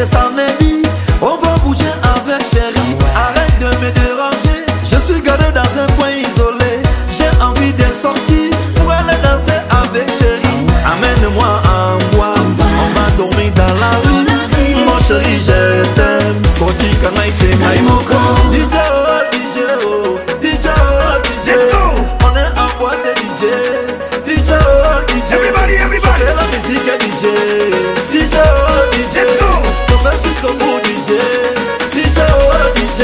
Aujourd'hui c'est samedi, on va bouger avec chérie. Arrête de me déranger, je suis garé dans un coin isolé. J'ai envie de sortir pour aller danser avec chérie. Amène-moi en bois, on va dormir dans la rue. Mon chéri, je t'aime. Koti kanaite maimoko. DJ oh, DJ oh, DJ oh, DJ. On est en boîte DJ. DJ oh, DJ. Everybody, everybody. La musique DJ. Jusqu'au bout DJ. DJ oh, DJ.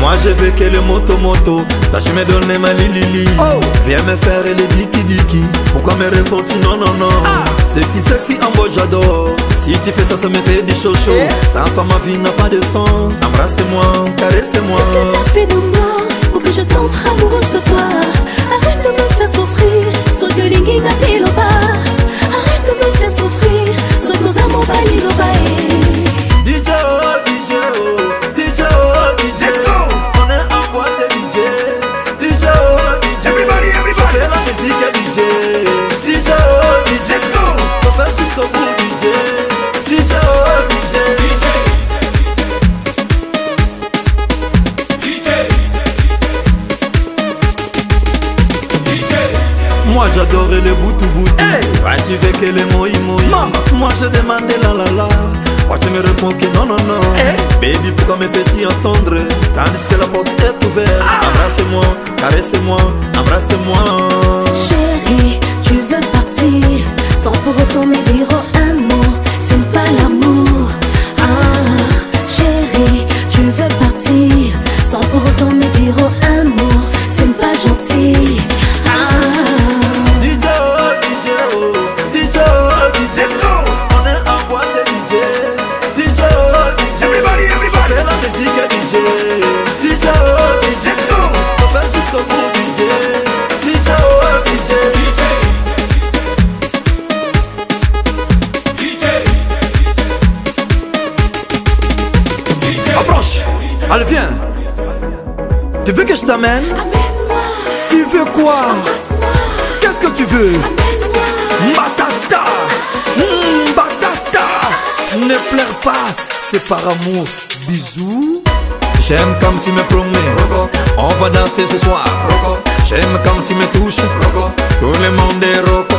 Moi je veux que le moto moto tu me donnes ma lili oh. Viens me faire le diki diki Pourquoi me répondre non non non ah. Sexy sexy en beau j'adore Si tu fais ça ça me fait du chaud chaud Eh? Sans toi ma vie n'a pas de sens Embrasse-moi, caresse-moi Qu'est-ce que t'as fait de moi? J'adorais le boutou boutou. Toi tu veux que le moi moi Moi. Je demandais la la la. Moi tu me réponds que non non non. Baby pourquoi me fais-tu entendre Tandis que la porte est ouverte. Embrasse-moi, caresse-moi, embrasse-moi Allez viens Tu veux que je t'amène? Tu veux quoi? Qu'est-ce que tu veux? Batata Mmh, Batata Ne pleure pas, c'est par amour. Bisous. J'aime comme tu me promets. On va danser ce soir. J'aime quand tu me touches. Tout le monde est roco.